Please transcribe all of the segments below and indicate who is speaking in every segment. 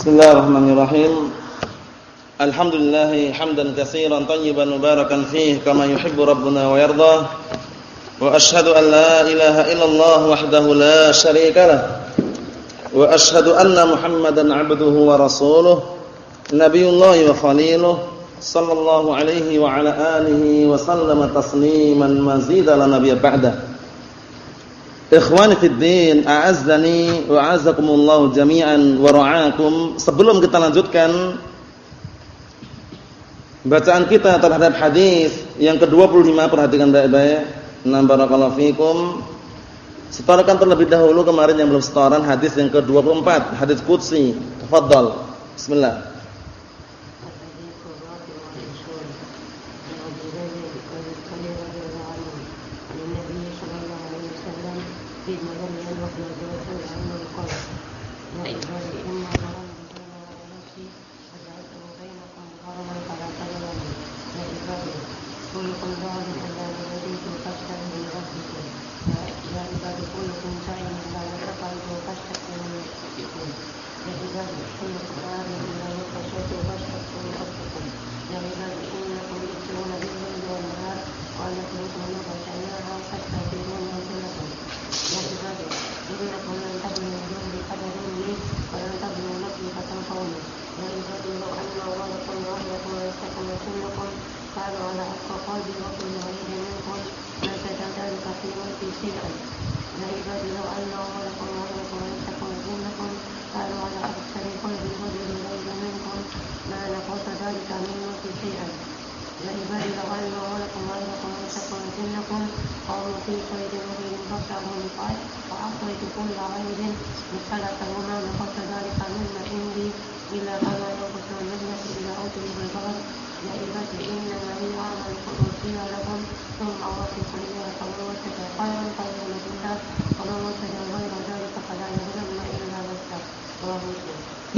Speaker 1: Bismillahirrahmanirrahim. Alhamdulillah hamdan katsiran tayyiban mubarakan fih kama yuhibbu rabbuna wa yarda. Wa ashhadu an la ilaha illallah wahdahu la syarika lah. Wa ashhadu anna Muhammadan 'abduhu wa rasuluh. Nabiyullah wa khaliluh sallallahu alaihi wa ala alihi wa sallama tasliman mazida la nabiyya ba'da. Ikhwani fid din, a'azzani wa a'azzakumullah jami'an wa ra'akum. Sebelum kita lanjutkan bacaan kita terhadap hadis yang ke-25 perhatikan baik-baik. Nam barakallahu fikum. Setorakan terlebih dahulu kemarin yang belum setoran hadis yang ke-24, hadis qudsi. Tafadhal. Bismillah.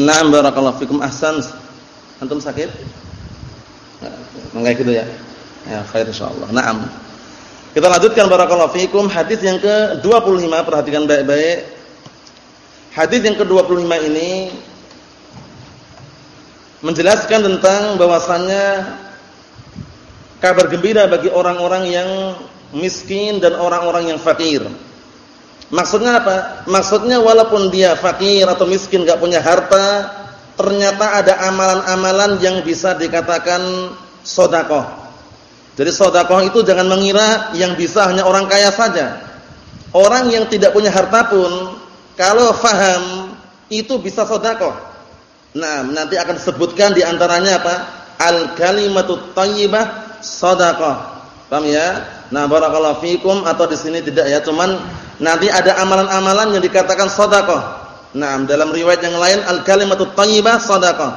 Speaker 1: Naam barakallahu fikum ahsan. Antum sakit? Enggak gitu ya. Ya, khair insyaallah. Naam. Kita lanjutkan barakallahu fikum hadis yang ke-25 perhatikan baik-baik. Hadis yang ke-25 ini menjelaskan tentang bahwasannya kabar gembira bagi orang-orang yang miskin dan orang-orang yang fakir. Maksudnya apa? Maksudnya walaupun dia fakir atau miskin gak punya harta, ternyata ada amalan-amalan yang bisa dikatakan sodakoh. Jadi sodakoh itu jangan mengira yang bisa hanya orang kaya saja. Orang yang tidak punya harta pun, kalau faham, itu bisa sodakoh. Nah, nanti akan disebutkan di antaranya apa? Al-kalimatut tayyibah sodakoh. Paham ya? Nah, barakallahu fikum atau di sini tidak ya, cuman Nanti ada amalan-amalan yang dikatakan sedekah. Nah, dalam riwayat yang lain al-kalimatut thayyibah sedekah.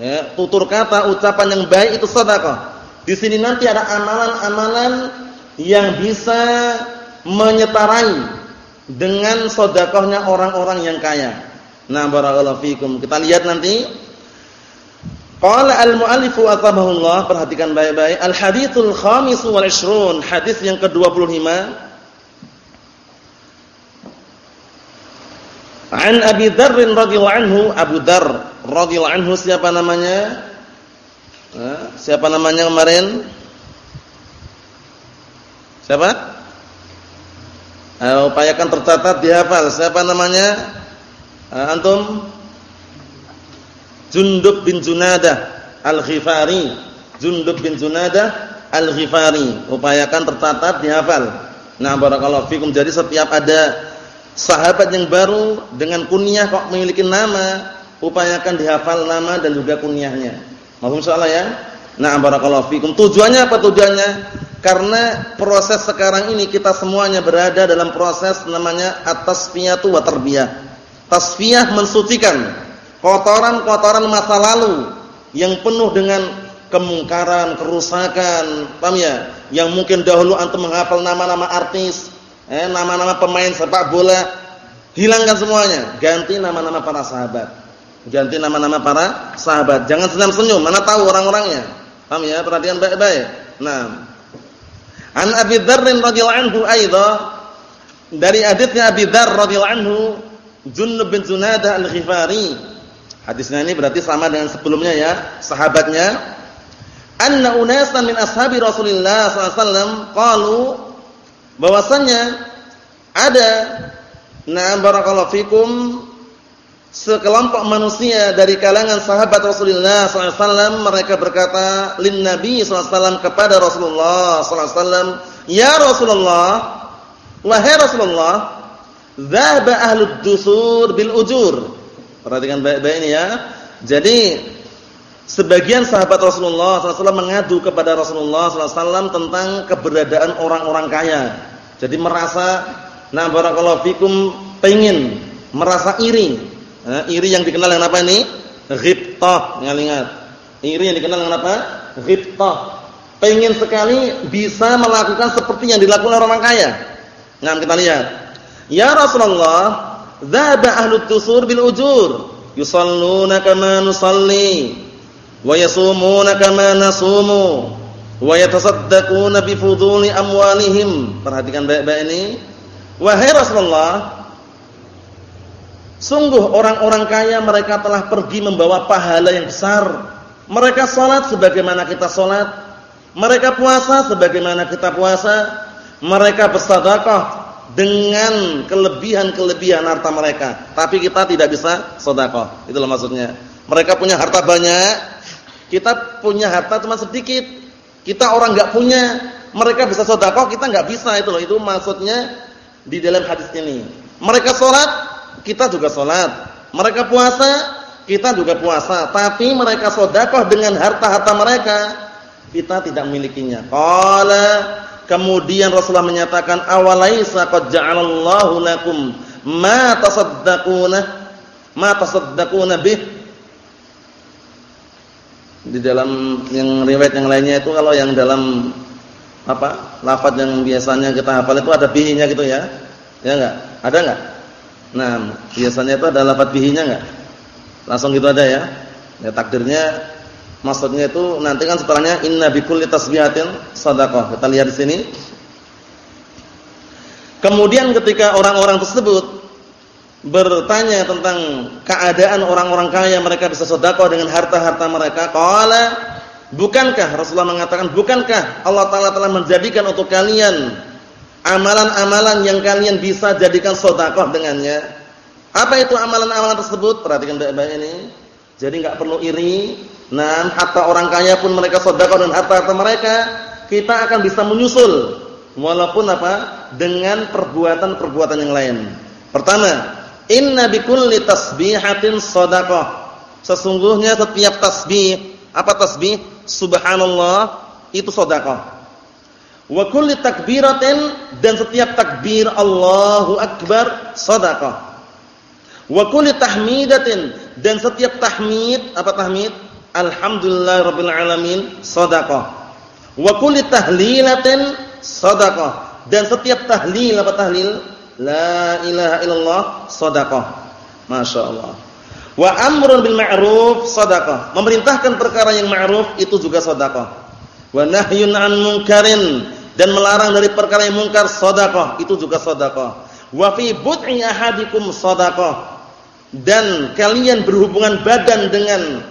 Speaker 1: Ya, tutur kata, ucapan yang baik itu sedekah. Di sini nanti ada amalan-amalan yang bisa menyetarai dengan sedekahnya orang-orang yang kaya. Nah, barakallahu fikum. Kita lihat nanti Qala al-muallifu atabahullah perhatikan baik-baik al-hadithul khamis wal 20 hadis yang ke-25 An Abi Dzar radhiyallahu anhu, Abu Dzar radhiyallahu anhu siapa namanya? siapa namanya kemarin? Siapa? Upayakan tercatat dihafal. Siapa namanya? antum? Jundub bin Junadah Al-Ghifari. Jundub bin Junadah Al-Ghifari. Upayakan tercatat dihafal. Nah, barakallahu fikum. Jadi setiap ada sahabat yang baru dengan kunyah kok memiliki nama, upayakan dihafal nama dan juga kunyahnya. Mohon salah ya. Nah, barakallahu fikum. Tujuannya apa tujuannya? Karena proses sekarang ini kita semuanya berada dalam proses namanya at-tasfiyatu wa tarbiyah. Tasfiyah mensucikan kotoran-kotoran masa lalu yang penuh dengan kemungkaran, kerusakan, paham ya? Yang mungkin dahulu antum menghafal nama-nama artis, eh nama-nama pemain sepak bola hilangkan semuanya, ganti nama-nama para sahabat. Ganti nama-nama para sahabat. Jangan senyum-senyum, mana tahu orang-orangnya. Paham ya? Perhatian baik-baik. Nah. An Abi Dzar radhiyallahu anhu aidha dari haditsnya Abi Dzar radhiyallahu anhu Junnub bin Junadah Al-Ghifari Hadisnya ini berarti sama dengan sebelumnya ya, sahabatnya. Anna unasan min ashabi Rasulillah sallallahu alaihi wasallam qalu bahwasanya ada na'am barakallahu fikum sekelompok manusia dari kalangan sahabat Rasulullah SAW mereka berkata lin Nabi SAW kepada Rasulullah SAW ya Rasulullah wahai Rasulullah dhaba ahlud dusur bil ujur perhatikan baik-baik ini ya. Jadi sebagian sahabat Rasulullah SAW mengadu kepada Rasulullah SAW tentang keberadaan orang-orang kaya jadi merasa nah barakallahu fikum pengen merasa iri Nah, iri yang dikenal dengan apa ini? Ghibtah, ingat. Iri yang dikenal dengan apa? Ghibtah. Pengen sekali bisa melakukan seperti yang dilakukan orang kaya. Nah, kita lihat. Ya Rasulullah, dzaba ahlut tusur bil ujur, yusalluna kama nusalli, wa yasumuna kama nasumu, wa yatasaddaquna bi fuduli amwalihim. Perhatikan baik-baik ini. Wahai Rasulullah, Sungguh orang-orang kaya mereka telah pergi membawa pahala yang besar. Mereka sholat sebagaimana kita sholat. Mereka puasa sebagaimana kita puasa. Mereka bersedekah dengan kelebihan-kelebihan harta mereka. Tapi kita tidak bisa sedekah. Itulah maksudnya. Mereka punya harta banyak, kita punya harta cuma sedikit. Kita orang nggak punya, mereka bisa sedekah, kita nggak bisa itu loh. Itu maksudnya di dalam hadis ini. Mereka sholat kita juga sholat. Mereka puasa, kita juga puasa. Tapi mereka sodakoh dengan harta-harta mereka, kita tidak memilikinya. Qala kemudian Rasulullah menyatakan awalaisa qad ja'alallahu lakum ma tasaddaquna ma tasaddaquna bih di dalam yang riwayat yang lainnya itu kalau yang dalam apa lafaz yang biasanya kita hafal itu ada bihinya gitu ya ya enggak ada enggak Nah, biasanya itu ada lafaz bihinya enggak? Langsung gitu ada ya. Ya takdirnya maksudnya itu nanti kan setelahnya inna bikulli tasbihatin shadaqah. Kita lihat di sini. Kemudian ketika orang-orang tersebut bertanya tentang keadaan orang-orang kaya mereka bisa sedekah dengan harta-harta mereka, qala bukankah Rasulullah mengatakan bukankah Allah taala telah menjadikan untuk kalian amalan-amalan yang kalian bisa jadikan sedekah dengannya. Apa itu amalan-amalan tersebut? Perhatikan baik-baik ini. Jadi enggak perlu iri. Nah, hatta orang kaya pun mereka sedekah dan harta-harta mereka, kita akan bisa menyusul walaupun apa? dengan perbuatan-perbuatan yang lain. Pertama, inna bikulli tasbihatin sedekah. Sesungguhnya setiap tasbih, apa tasbih? Subhanallah itu sedekah. Wa kulli takbiratin dan setiap takbir Allahu akbar sedekah. Wa kulli tahmidatin dan setiap tahmid apa tahmid? Alhamdulillah rabbil alamin sedekah. Wa kulli tahlilatin sedekah dan setiap tahlil apa tahlil? La ilaha illallah sedekah. Masyaallah. Wa amrun bil ma'ruf sedekah. Memerintahkan perkara yang ma'ruf itu juga sedekah wa nahyun 'an munkarin dan melarang dari perkara yang mungkar sedekah itu juga sedekah wa fi bud'i ahadikum sedekah dan kalian berhubungan badan dengan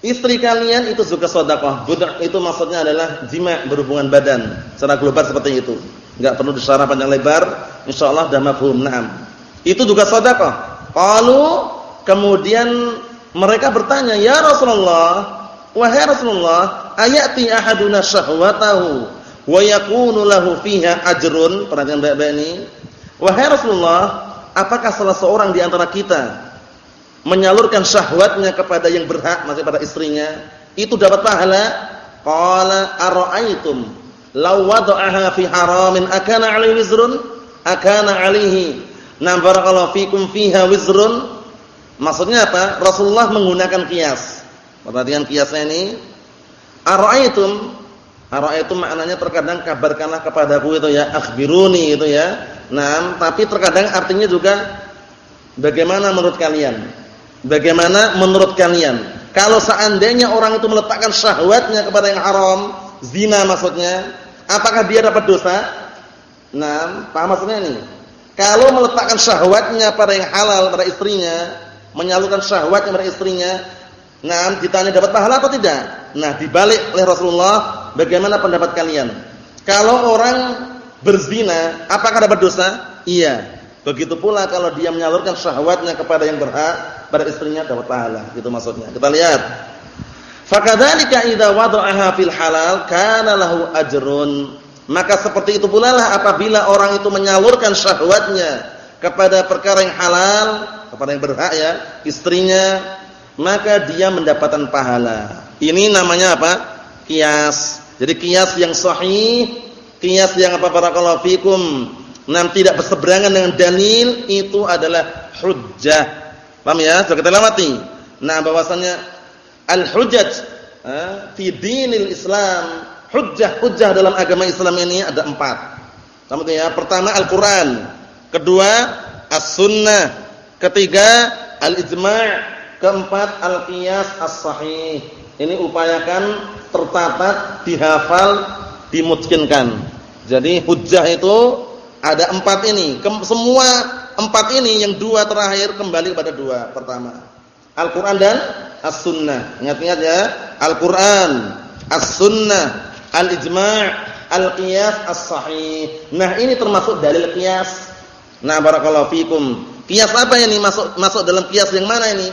Speaker 1: istri kalian itu juga sedekah bud' itu maksudnya adalah jima berhubungan badan. Secara global seperti itu enggak perlu disyarah panjang lebar insyaallah dah mafhum na'am itu juga sedekah qalu kemudian mereka bertanya ya Rasulullah Wahai Rasulullah, ayati ahaduna syahwatahu wa yakunu lahu fiha ajrun. Perhatikan baik-baik ini. Wahai Rasulullah, apakah salah seorang di antara kita menyalurkan syahwatnya kepada yang berhak, maksudnya pada istrinya, itu dapat pahala? Qala ara'aitum law wada'aha fi haramin akana 'alaihi wizrun? Akana 'alaihi nam barakallahu fikum fiha wizrun? Maksudnya apa? Rasulullah menggunakan kias. Perhatikan kiasnya ini. Ara'aitum Ara'aitum maknanya terkadang kabarkanlah kepadaku itu ya, akhbiruni itu ya. Nah, tapi terkadang artinya juga bagaimana menurut kalian? Bagaimana menurut kalian? Kalau seandainya orang itu meletakkan syahwatnya kepada yang haram, zina maksudnya, apakah dia dapat dosa? Nah, paham maksudnya ini? Kalau meletakkan syahwatnya pada yang halal pada istrinya, menyalurkan syahwatnya kepada istrinya, nah ditanya dapat pahala atau tidak? Nah, dibalik oleh Rasulullah, bagaimana pendapat kalian? Kalau orang berzina, apakah dapat dosa? Iya. Begitu pula kalau dia menyalurkan syahwatnya kepada yang berhak, pada istrinya dapat pahala. Itu maksudnya. Kita lihat. Fakadzalika idza wada'aha fil halal kana lahu ajrun. Maka seperti itu pula lah apabila orang itu menyalurkan syahwatnya kepada perkara yang halal, kepada yang berhak ya, istrinya, maka dia mendapatkan pahala. Ini namanya apa? Kias. Jadi kias yang sahih, kias yang apa barakallahu fikum, nam tidak berseberangan dengan dalil itu adalah hujjah. Paham ya? Sudah kita lewati. Nah, bahwasannya al-hujjah eh, fi dinil Islam, hujjah-hujjah dalam agama Islam ini ada empat. Kamu ya, pertama Al-Qur'an, kedua As-Sunnah, ketiga Al-Ijma', keempat Al-Qiyas As-Sahih. Ini upayakan tercatat, dihafal, dimungkinkan. Jadi hujjah itu ada empat ini. Semua empat ini yang dua terakhir kembali kepada dua. Pertama, Al-Quran dan As-Sunnah. Ingat-ingat ya, Al-Quran, As-Sunnah, Al-Ijma', Al-Qiyas, As-Sahih. Nah ini termasuk dalil qiyas. Nah barakallahu fikum. Qiyas apa ini masuk masuk dalam qiyas yang mana ini?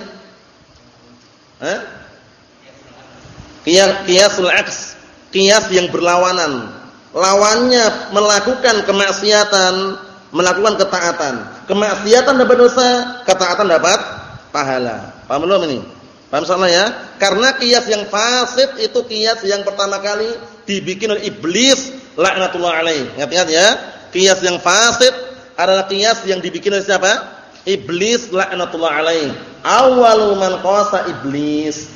Speaker 1: Qiyas qiyasul aks, qiyas yang berlawanan. Lawannya melakukan kemaksiatan, melakukan ketaatan. Kemaksiatan dapat dosa, ketaatan dapat pahala. Paham belum ini? Paham soalnya ya? Karena qiyas yang fasid itu qiyas yang pertama kali dibikin oleh iblis laknatullah alaih. Ingat-ingat ya? Qiyas yang fasid adalah qiyas yang dibikin oleh siapa? Iblis laknatullah alaih. Awwalu man qasa iblis.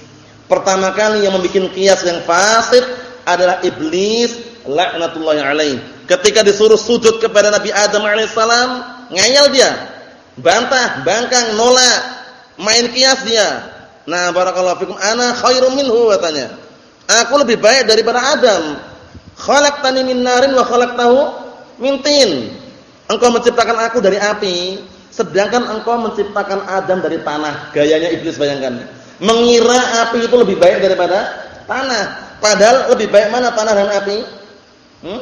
Speaker 1: Pertama kali yang membuat kias yang fasid adalah iblis laknatullahi alaih. Ketika disuruh sujud kepada Nabi Adam alaihissalam, ngayal dia. Bantah, bangkang, nolak. Main kias dia. Nah, barakallahu fikum ana khairum minhu katanya. Aku lebih baik daripada Adam. Khalaqtani min narin wa khalaqtahu min tin. Engkau menciptakan aku dari api, sedangkan engkau menciptakan Adam dari tanah. Gayanya iblis bayangkan mengira api itu lebih baik daripada tanah. Padahal lebih baik mana tanah dan api? Hmm?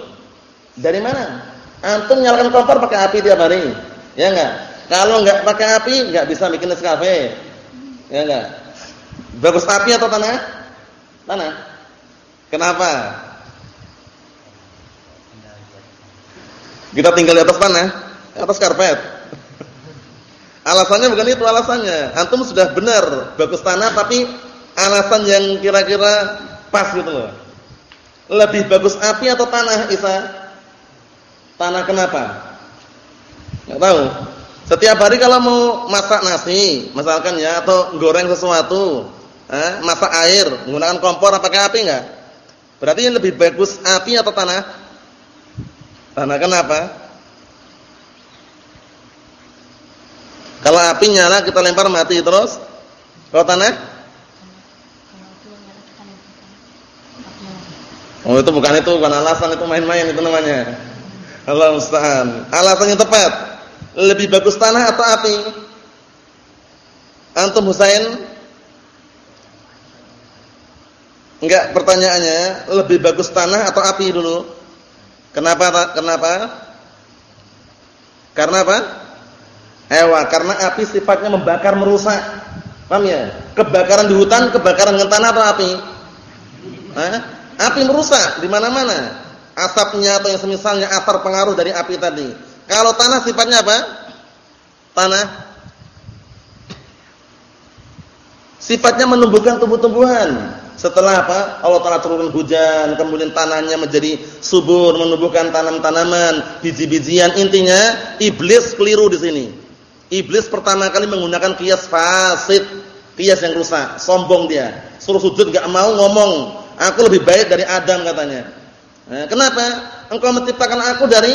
Speaker 1: Dari mana? Antum nyalakan kompor pakai api tiap hari. Ya enggak? Kalau enggak pakai api enggak bisa bikin Nescafe. Ya enggak? Bagus api atau tanah? Tanah. Kenapa? Kita tinggal di atas tanah, di atas karpet. Alasannya bukan itu alasannya. Antum sudah benar, bagus tanah tapi alasan yang kira-kira pas gitu loh. Lebih bagus api atau tanah, Isa? Tanah kenapa? Enggak tahu. Setiap hari kalau mau masak nasi, misalkan ya atau goreng sesuatu, eh, masak air, menggunakan kompor apa pakai api enggak? Berarti yang lebih bagus api atau tanah? Tanah kenapa? Kalau api nyala kita lempar mati terus. Kalau tanah? Oh itu bukan itu, bukan alasan itu main-main itu namanya. Alasan yang tepat. Lebih bagus tanah atau api? Antum Husain? Enggak, pertanyaannya lebih bagus tanah atau api dulu? Kenapa? Kenapa? Karena apa? Ewa, karena api sifatnya membakar merusak. Paham ya? Kebakaran di hutan, kebakaran dengan tanah atau api? Hah? Api merusak di mana-mana. Asapnya atau yang semisalnya asar pengaruh dari api tadi. Kalau tanah sifatnya apa? Tanah sifatnya menumbuhkan tumbuh-tumbuhan. Setelah apa? Allah Taala turunkan hujan, kemudian tanahnya menjadi subur, menumbuhkan tanam-tanaman, biji-bijian. Intinya iblis keliru di sini. Iblis pertama kali menggunakan kias fasid, kias yang rusak, sombong dia. Suruh sujud enggak mau ngomong, aku lebih baik dari Adam katanya. Nah, kenapa? Engkau menciptakan aku dari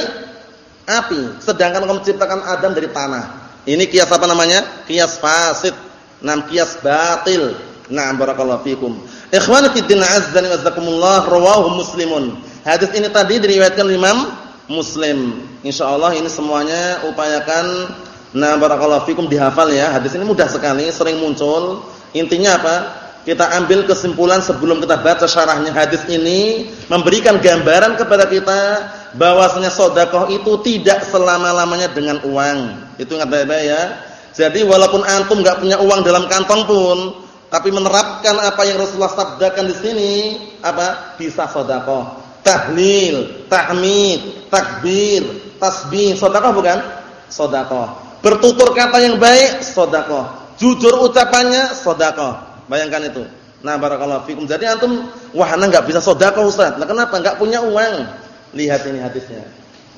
Speaker 1: api, sedangkan engkau menciptakan Adam dari tanah. Ini kias apa namanya? Kias fasid. Nam kias batil. Nah, barakallahu fikum. Ikhwani fi din azza wa jazakumullah rawahu Muslimun. Hadis ini tadi diriwayatkan Imam Muslim. Insyaallah ini semuanya upayakan Nah, barakallahu fikum dihafal ya. Hadis ini mudah sekali, sering muncul. Intinya apa? Kita ambil kesimpulan sebelum kita baca syarahnya hadis ini memberikan gambaran kepada kita bahwasanya sedekah itu tidak selama-lamanya dengan uang. Itu ingat baik-baik ya. Jadi walaupun antum enggak punya uang dalam kantong pun, tapi menerapkan apa yang Rasulullah sabdakan di sini, apa? Bisa sedekah. Tahlil, tahmid, takbir, tasbih, sedekah bukan? Sedekah. Bertutur kata yang baik, sedekah. Jujur ucapannya, sedekah. Bayangkan itu. Nah, barakallahu fikum. Jadi antum wah ana enggak bisa sedekah Ustaz. Nah, kenapa? Enggak punya uang. Lihat ini hadisnya.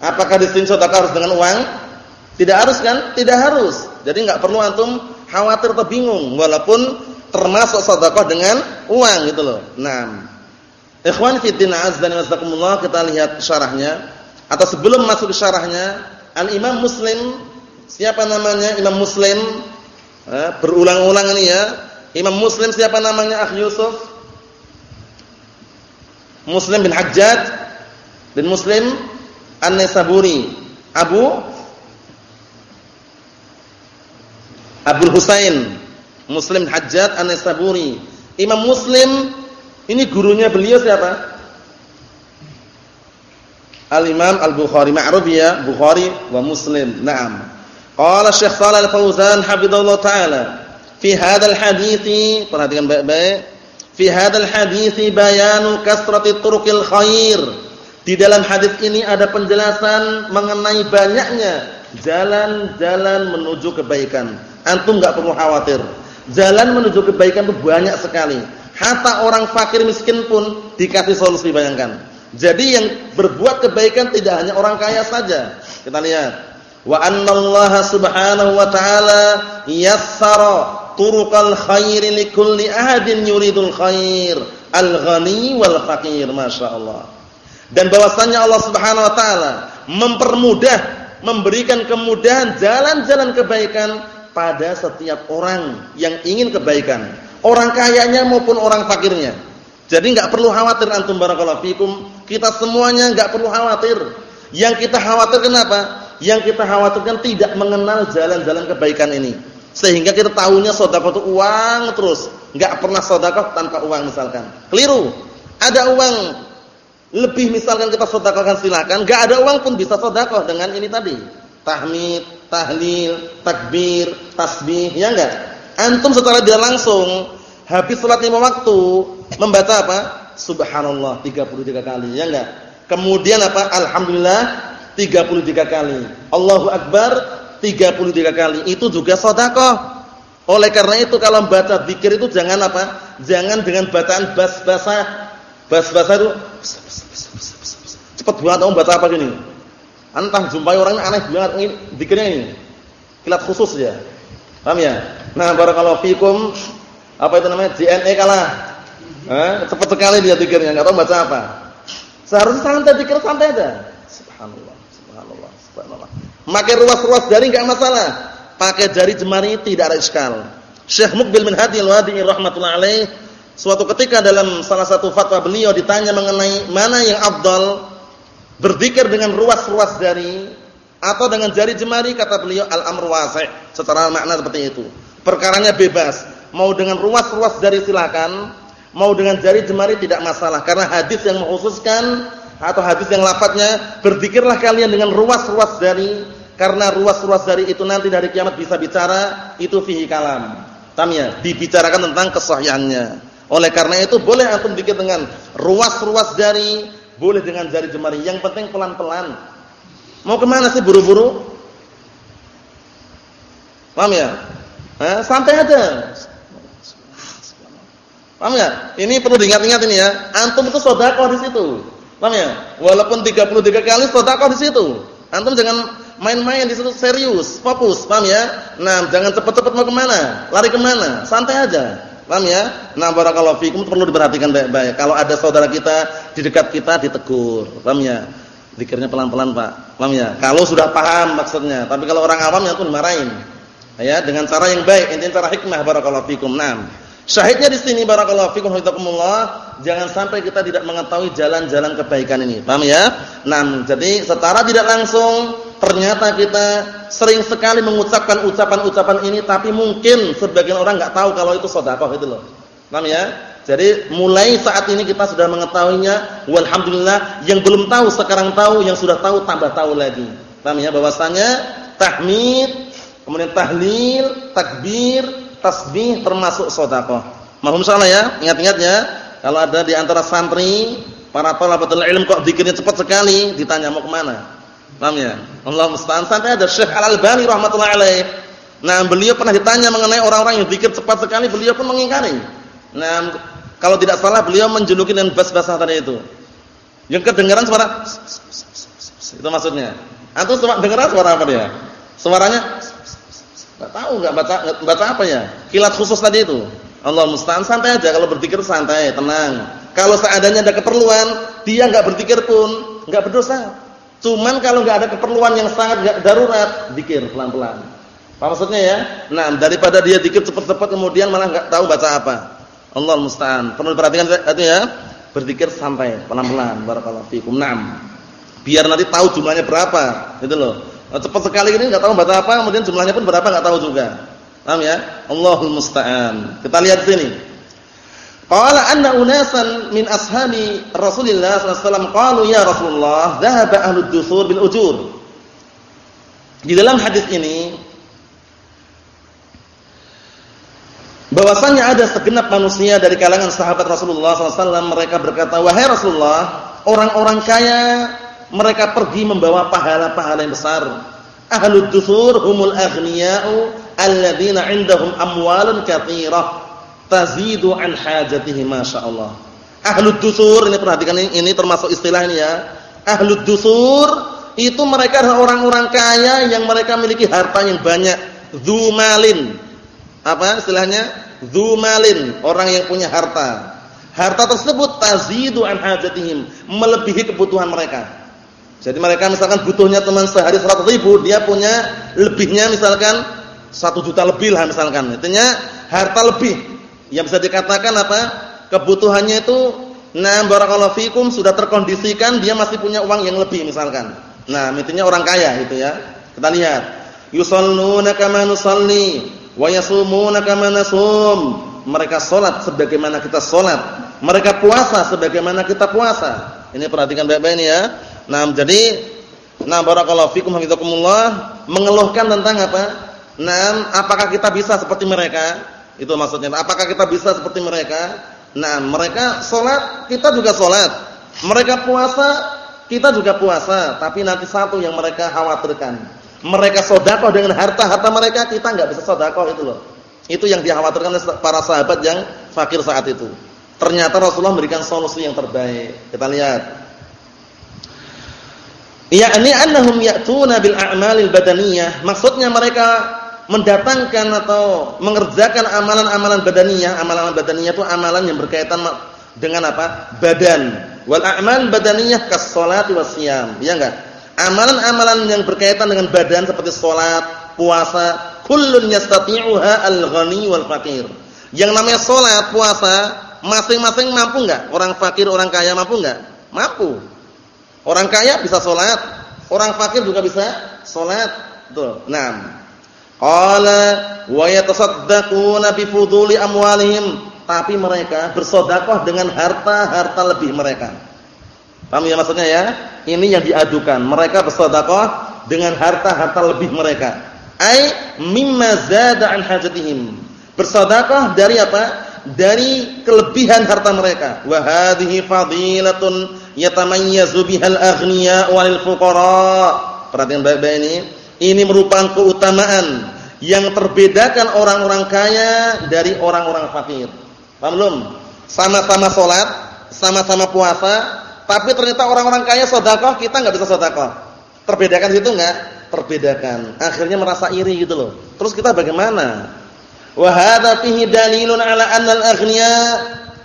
Speaker 1: Apakah di sini sedekah harus dengan uang? Tidak harus kan? Tidak harus. Jadi enggak perlu antum khawatir atau bingung walaupun termasuk sedekah dengan uang gitu loh. Nah, ikhwan fi din azza wa jalla kita lihat syarahnya atau sebelum masuk syarahnya Al-Imam Muslim siapa namanya? Imam Muslim eh, berulang-ulang ini ya Imam Muslim siapa namanya Akh Yusuf? Muslim bin Hajjaj bin Muslim An-Nisaburi. Abu Abdul Husain Muslim bin Hajjaj An-Nisaburi. Imam Muslim ini gurunya beliau siapa? Al-Imam Al-Bukhari ma'ruf ya, Bukhari wa Muslim. Naam. Qala Syekh Shalal Al-Fauzan hafizallahu taala Fi hadzal hadithi, perhatikan baik-baik. Fi hadzal hadithi bayanu kasrati turuqil khair. Di dalam hadis ini ada penjelasan mengenai banyaknya jalan-jalan menuju kebaikan. Antum enggak perlu khawatir. Jalan menuju kebaikan itu banyak sekali. Hatta orang fakir miskin pun dikasih solusi bayangkan. Jadi yang berbuat kebaikan tidak hanya orang kaya saja. Kita lihat. Wa annallaha subhanahu wa ta'ala yassara turuqal khair likulli ahadin yuridul khair al-ghani wal faqir masyaallah dan bahwasanya Allah Subhanahu wa taala mempermudah memberikan kemudahan jalan-jalan kebaikan pada setiap orang yang ingin kebaikan. Orang kayanya maupun orang fakirnya. Jadi enggak perlu khawatir antum barakallahu fikum. Kita semuanya enggak perlu khawatir. Yang kita khawatir kenapa yang kita khawatirkan tidak mengenal jalan-jalan kebaikan ini. Sehingga kita tahunya sedekah itu uang terus, enggak pernah sedekah tanpa uang misalkan. Keliru. Ada uang lebih misalkan kita sedekahkan silakan, enggak ada uang pun bisa sedekah dengan ini tadi. Tahmid, tahlil, takbir, tasbih, ya enggak? Antum secara dia langsung habis salat lima waktu membaca apa? Subhanallah 33 kali, ya enggak? Kemudian apa? Alhamdulillah 33 kali. Allahu akbar 33 kali itu juga sedekah. Oleh karena itu kalau baca zikir itu jangan apa? Jangan dengan bacaan bas-basah. Bas-basah itu cepat banget kamu baca apa gini. Entah jumpai orang ini aneh banget ini zikirnya ini. Kilat khusus ya. Paham ya? Nah, barakallahu fikum apa itu namanya? JNE kalah. Eh, cepat sekali dia zikirnya, enggak tahu baca apa. Seharusnya santai zikir santai aja. Subhanallah, subhanallah, subhanallah. Pakai ruas-ruas jari enggak masalah. Pakai jari jemari tidak ada iskal. Syekh Mukbil bin Hadi Al-Wadi'i rahimatullah alaih suatu ketika dalam salah satu fatwa beliau ditanya mengenai mana yang afdal berzikir dengan ruas-ruas jari atau dengan jari jemari kata beliau al-amru wasi' secara makna seperti itu. Perkaranya bebas. Mau dengan ruas-ruas jari silakan, mau dengan jari jemari tidak masalah karena hadis yang mengkhususkan atau hadis yang lafadznya berzikirlah kalian dengan ruas-ruas dari karena ruas-ruas dari itu nanti dari kiamat bisa bicara itu fihi kalam. Tamnya dibicarakan tentang kesahihannya. Oleh karena itu boleh antum zikir dengan ruas-ruas dari, boleh dengan jari jemari. Yang penting pelan-pelan. Mau ke mana sih buru-buru? Paham ya? Eh, santai aja. Paham ya? Ini perlu diingat-ingat ini ya. Antum itu sedekah di situ. Paham ya? Walaupun 33 kali sedekah di situ. Antum jangan main-main di situ serius, fokus, paham ya? Nah, jangan cepat-cepat mau ke mana, lari ke mana, santai aja, paham ya? Nah, barakallahu fikum perlu diperhatikan baik-baik. Kalau ada saudara kita di dekat kita ditegur, paham ya? Dikirnya pelan-pelan pak, paham ya? Kalau sudah paham maksudnya, tapi kalau orang awam ya tuh dimarahin, ya dengan cara yang baik, intinya cara hikmah barakallahu fikum. Nah. Syahidnya di sini barakallahu fikum hafizakumullah, jangan sampai kita tidak mengetahui jalan-jalan kebaikan ini. Paham ya? Nah, jadi setara tidak langsung ternyata kita sering sekali mengucapkan ucapan-ucapan ini tapi mungkin sebagian orang nggak tahu kalau itu sedekah itu loh. Paham ya? Jadi mulai saat ini kita sudah mengetahuinya, walhamdulillah yang belum tahu sekarang tahu, yang sudah tahu tambah tahu lagi. Paham ya bahwasanya tahmid, kemudian tahlil, takbir, tasbih termasuk sedekah. Mohon salah ya, ingat-ingat ya. Kalau ada di antara santri, para talabatul ilm kok zikirnya cepat sekali, ditanya mau ke mana? Paham ya? Allah musta'an. Sampai ada Syekh Al-Albani rahmatullahi alaih. Nah, beliau pernah ditanya mengenai orang-orang yang zikir cepat sekali, beliau pun mengingkari. Nah, kalau tidak salah beliau menjuluki dengan bas-basah tadi itu. Yang kedengaran suara itu maksudnya. Antum cuma dengar suara apa dia? Suaranya enggak tahu enggak baca baca apa ya? Kilat khusus tadi itu. Allah musta'an santai aja kalau berzikir santai, tenang. Kalau seandainya ada keperluan, dia enggak berzikir pun enggak berdosa. Cuman kalau nggak ada keperluan yang sangat darurat, zikir pelan-pelan. Apa maksudnya ya? Nah, daripada dia zikir cepat-cepat kemudian malah nggak tahu baca apa. Allah musta'an. Perlu diperhatikan itu ya. Berzikir santai, pelan-pelan. Barakallahu fikum. Naam. Biar nanti tahu jumlahnya berapa, gitu loh. Cepat sekali ini nggak tahu baca apa, kemudian jumlahnya pun berapa nggak tahu juga. Paham ya? Allahul musta'an. Kita lihat sini. Qala anna unasan min ashabi Rasulillah sallallahu alaihi wasallam qalu ya Rasulullah dhahaba ahlud dusur bil ujur. Di dalam hadis ini bahwasanya ada segenap manusia dari kalangan sahabat Rasulullah SAW mereka berkata wahai Rasulullah orang-orang kaya mereka pergi membawa pahala-pahala yang besar ahlud dusur humul aghniya'u alladzina indahum amwalun katsirah tazidu an hajatihi masyaallah. Ahlud dusur ini perhatikan ini, ini termasuk istilah ini ya. Ahlud dusur itu mereka adalah orang-orang kaya yang mereka memiliki harta yang banyak. Zumalin. Apa istilahnya? Zumalin, orang yang punya harta. Harta tersebut tazidu an hajatihim, melebihi kebutuhan mereka. Jadi mereka misalkan butuhnya teman sehari 100 ribu, dia punya lebihnya misalkan 1 juta lebih lah misalkan. Intinya harta lebih yang bisa dikatakan apa? Kebutuhannya itu nah barakallahu fikum sudah terkondisikan dia masih punya uang yang lebih misalkan. Nah, intinya orang kaya gitu ya. Kita lihat. Yusalluna kama nusalli wa yasumuna kama nasum. Mereka salat sebagaimana kita salat. Mereka puasa sebagaimana kita puasa. Ini perhatikan baik-baik ini ya. Nah, jadi nah barakallahu fikum hafizakumullah mengeluhkan tentang apa? Nah, apakah kita bisa seperti mereka? Itu maksudnya. Apakah kita bisa seperti mereka? Nah, mereka sholat, kita juga sholat. Mereka puasa, kita juga puasa. Tapi nanti satu yang mereka khawatirkan. Mereka sodakoh dengan harta-harta mereka, kita nggak bisa sodakoh itu loh. Itu yang dikhawatirkan para sahabat yang fakir saat itu. Ternyata Rasulullah memberikan solusi yang terbaik. Kita lihat. Ya'ni annahum ya'tuna bil a'malil badaniyah. Maksudnya mereka mendatangkan atau mengerjakan amalan-amalan badaniyah. Amalan badaniyah itu amalan yang berkaitan dengan apa? Badan. Wal a'mal badaniyah kas salati wasyam. Ya enggak? Amalan-amalan yang berkaitan dengan badan seperti salat, puasa, kullun yastati'uha al-ghani wal fakir. Yang namanya salat, puasa, masing-masing mampu enggak? Orang fakir, orang kaya mampu enggak? Mampu. Orang kaya bisa salat, orang fakir juga bisa salat. Betul. Nah, Qala wa yatasaddaquna bi fuduli amwalihim, tapi mereka bersedekah dengan harta-harta lebih mereka. Paham ya maksudnya ya? Ini yang diadukan. Mereka bersedekah dengan harta-harta lebih mereka. Ai mimma zada an hajatihim. Bersedekah dari apa? Dari kelebihan harta mereka. Wa hadhihi fadilatun yatamayyazu bihal aghniya wal fuqara. Perhatikan baik-baik ini ini merupakan keutamaan yang terbedakan orang-orang kaya dari orang-orang fakir. Paham belum? Sama-sama sholat, sama-sama puasa, tapi ternyata orang-orang kaya sedekah, kita nggak bisa sedekah. Terbedakan situ nggak? Terbedakan. Akhirnya merasa iri gitu loh. Terus kita bagaimana? Wa hadza fihi dalilun ala anna al-aghniya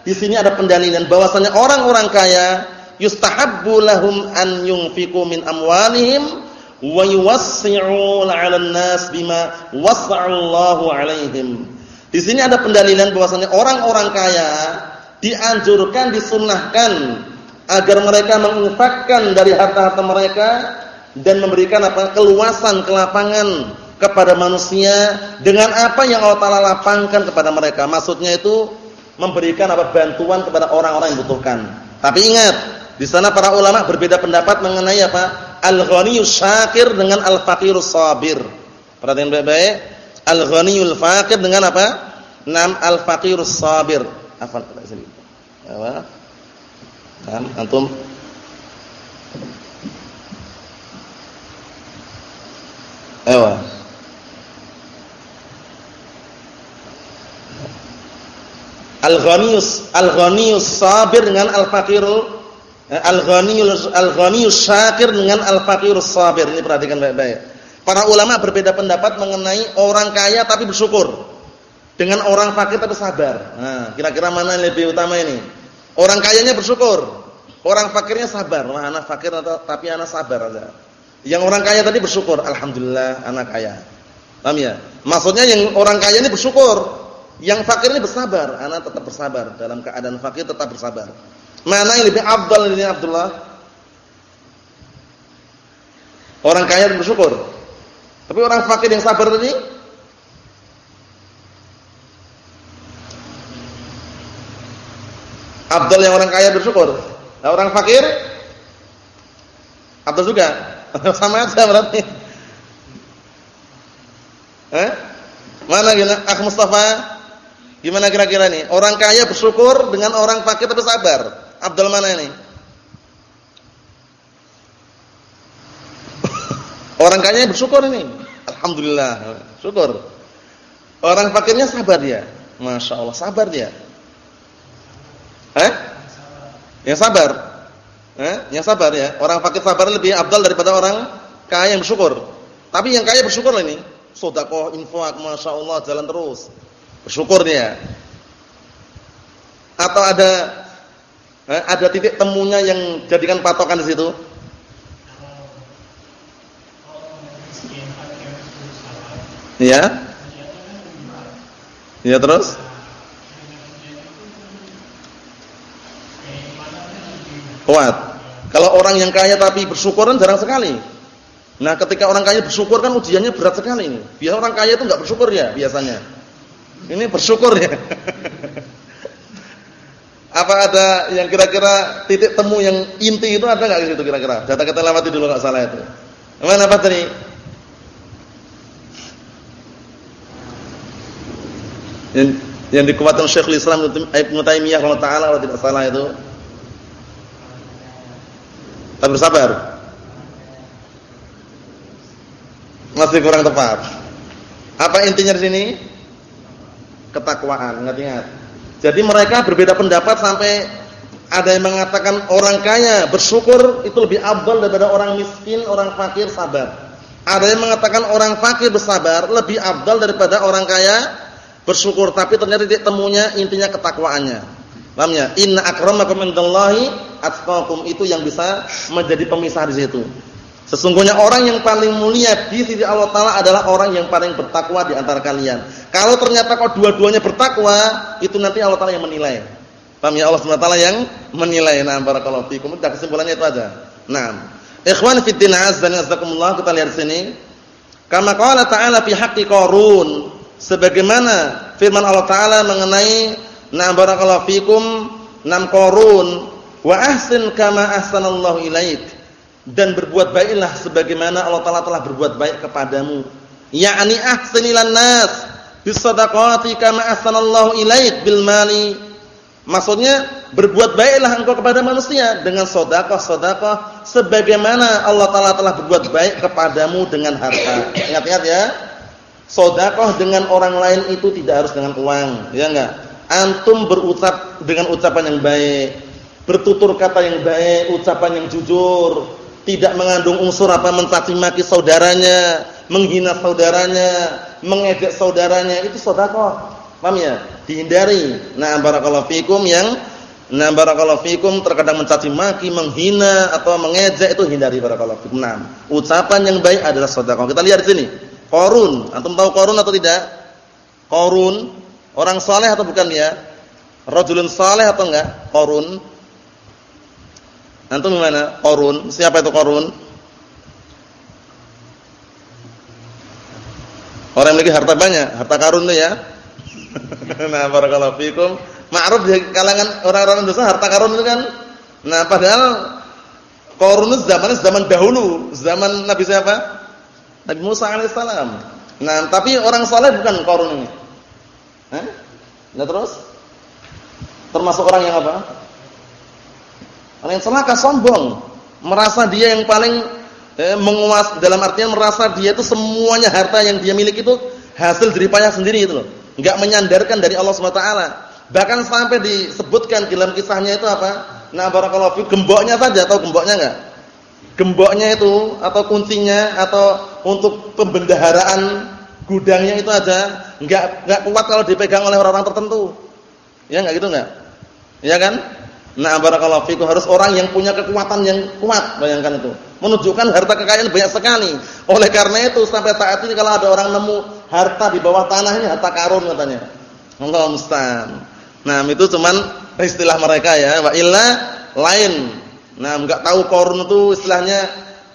Speaker 1: di sini ada pendalilan bahwasanya orang-orang kaya yustahabbu lahum an yunfiqu min amwalihim wa yuwassi'u 'alan nas bima wassa'allahu 'alaihim. Di sini ada pendalilan bahwasanya orang-orang kaya dianjurkan disunnahkan agar mereka menginfakkan dari harta-harta mereka dan memberikan apa? keluasan, kelapangan kepada manusia dengan apa yang Allah taala lapangkan kepada mereka. Maksudnya itu memberikan apa? bantuan kepada orang-orang yang butuhkan. Tapi ingat, di sana para ulama berbeda pendapat mengenai apa? Al-ghaniyus syakir dengan al-faqirus sabir. Perhatian baik-baik. Al-ghaniyul faqir dengan apa? Nam al-faqirus sabir. Apa sini? Apa? antum Ewa. Al-ghaniyus al-ghaniyus sabir dengan al-faqirul al-ghaniyus al-ghaniyus syakir dengan al-faqirus sabir. Ini perhatikan baik-baik. Para ulama berbeda pendapat mengenai orang kaya tapi bersyukur dengan orang fakir tapi sabar. Nah, kira-kira mana yang lebih utama ini? Orang kayanya bersyukur, orang fakirnya sabar. Wah, anak fakir tapi anak sabar aja. Yang orang kaya tadi bersyukur, alhamdulillah anak kaya. Paham ya? Maksudnya yang orang kaya ini bersyukur, yang fakir ini bersabar, anak tetap bersabar dalam keadaan fakir tetap bersabar. Mana yang lebih afdal ini Abdullah? Orang kaya bersyukur. Tapi orang fakir yang sabar tadi Abdul yang orang kaya bersyukur. Nah, orang fakir Abdul juga. Sama aja berarti. Eh? Mana gila? Ah Mustafa? Gimana kira-kira nih? Orang kaya bersyukur dengan orang fakir tapi sabar. Abdul mana ini? orang kaya bersyukur ini. Alhamdulillah. Syukur. Orang fakirnya sabar dia. Masya Allah sabar dia. Eh? Yang sabar. Eh, yang sabar ya. Orang fakir sabar lebih abdal daripada orang kaya yang bersyukur. Tapi yang kaya bersyukur ini. Sedekah, infak, Masya Allah jalan terus. Bersyukur dia. Atau ada eh, ada titik temunya yang jadikan patokan di situ? Ya. Ya terus? Kuat. Kalau orang yang kaya tapi bersyukur kan jarang sekali. Nah, ketika orang kaya bersyukur kan ujiannya berat sekali ini. Biasa orang kaya itu enggak bersyukur ya biasanya. Ini bersyukur ya. Apa ada yang kira-kira titik temu yang inti itu ada enggak di situ kira-kira? Data kita lewati dulu enggak salah itu. Mana apa tadi? Yang, yang dikuatkan Syekhul Islam Ibnu Taimiyah kalau taala kalau tidak salah itu tak bersabar. Masih kurang tepat. Apa intinya di sini? Ketakwaan, ingat-ingat. Jadi mereka berbeda pendapat sampai ada yang mengatakan orang kaya bersyukur itu lebih abdal daripada orang miskin, orang fakir sabar. Ada yang mengatakan orang fakir bersabar lebih abdal daripada orang kaya bersyukur, tapi ternyata titik temunya intinya ketakwaannya. Paham ya? Inna akramakum indallahi atqakum itu yang bisa menjadi pemisah di situ. Sesungguhnya orang yang paling mulia di sisi Allah taala adalah orang yang paling bertakwa di antara kalian. Kalau ternyata kau dua-duanya bertakwa, itu nanti Allah taala yang menilai. Paham ya Allah Subhanahu taala yang menilai. Nah, barakallahu fikum. Udah kesimpulannya itu aja. Nah, ikhwan fi din azza wa jazakumullah kita lihat sini. Kama qala ta'ala fi haqqi Qarun, sebagaimana firman Allah taala mengenai Nah barakallahu fikum nam korun wa ahsin kama ahsanallahu ilaik dan berbuat baiklah sebagaimana Allah Taala telah berbuat baik kepadamu. Yakni ahsinilan nas bisadaqati kama ahsanallahu ilaik bil mali. Maksudnya berbuat baiklah engkau kepada manusia dengan sedekah-sedekah sebagaimana Allah Taala telah berbuat baik kepadamu dengan harta. Ingat-ingat ya. Sedekah dengan orang lain itu tidak harus dengan uang, ya enggak? antum berucap dengan ucapan yang baik, bertutur kata yang baik, ucapan yang jujur, tidak mengandung unsur apa mencaci maki saudaranya, menghina saudaranya, mengejek saudaranya, itu sedekah. Paham ya? Dihindari. Nah, barakallahu fikum yang nah barakallahu fikum terkadang mencaci maki, menghina atau mengejek itu hindari barakallahu fikum. Nah, ucapan yang baik adalah sedekah. Kita lihat di sini. Qarun, antum tahu Qarun atau tidak? Qarun Orang saleh atau bukan dia? Rajulun saleh atau enggak? Qarun. Antum gimana? Korun. Siapa itu korun? Orang yang memiliki harta banyak, harta karun itu ya. nah, barakallahu fikum. Ma'ruf di kalangan orang-orang dosa harta karun itu kan. Nah, padahal korun itu zaman zaman dahulu, zaman Nabi siapa? Nabi Musa alaihissalam. Nah, tapi orang saleh bukan korun ini. Hah? Nah, terus termasuk orang yang apa? Orang yang celaka sombong, merasa dia yang paling eh, menguas dalam artian merasa dia itu semuanya harta yang dia miliki itu hasil jeripayah sendiri itu loh. Enggak menyandarkan dari Allah Subhanahu wa taala. Bahkan sampai disebutkan dalam kisahnya itu apa? Nah, barakallahu fi gemboknya saja atau gemboknya enggak? Gemboknya itu atau kuncinya atau untuk pembendaharaan gudangnya itu aja enggak enggak kuat kalau dipegang oleh orang-orang tertentu. Ya enggak gitu enggak? Ya kan? Nah, barakallahu fikum harus orang yang punya kekuatan yang kuat, bayangkan itu. Menunjukkan harta kekayaan banyak sekali. Oleh karena itu sampai saat ini kalau ada orang nemu harta di bawah tanah ini harta karun katanya. Allah musta'an. Nah, itu cuman istilah mereka ya. Wa illa lain. Nah, enggak tahu korun itu istilahnya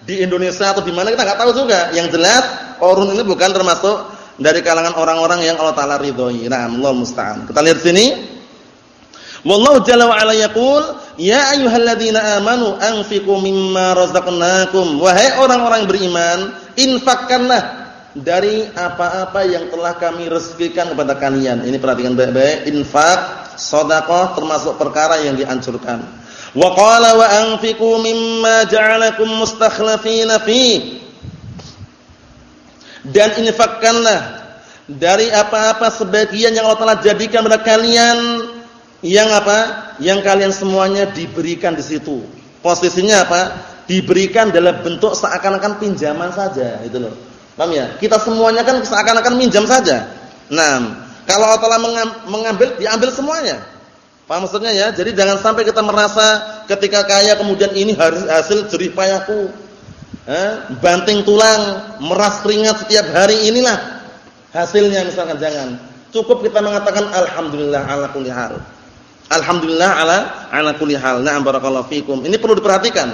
Speaker 1: di Indonesia atau di mana kita enggak tahu juga. Yang jelas korun ini bukan termasuk dari kalangan orang-orang yang Allah taala ridhoi. Nah, Allah musta'an. Kita lihat sini. Wallahu jalla wa ala yaqul, "Ya ayyuhalladzina amanu anfiqu mimma razaqnakum." Wahai orang-orang beriman, infakkanlah dari apa-apa yang telah kami rezekikan kepada kalian. Ini perhatikan baik-baik, infak, sedekah termasuk perkara yang dianjurkan. Wa qala wa anfiqu mimma ja'alakum mustakhlifina fi. Dan infakkanlah dari apa-apa sebagian yang Allah telah jadikan kepada kalian yang apa? Yang kalian semuanya diberikan di situ. Posisinya apa? Diberikan dalam bentuk seakan-akan pinjaman saja, itu loh. Paham ya? Kita semuanya kan seakan-akan minjam saja. Nah, kalau Allah mengambil, diambil semuanya. Paham maksudnya ya? Jadi jangan sampai kita merasa ketika kaya kemudian ini hasil jerih payahku. Eh, banting tulang, meras keringat setiap hari inilah hasilnya misalkan jangan. Cukup kita mengatakan alhamdulillah ala kulli hal. Alhamdulillah ala ala kulli hal. Na'am barakallahu fikum. Ini perlu diperhatikan.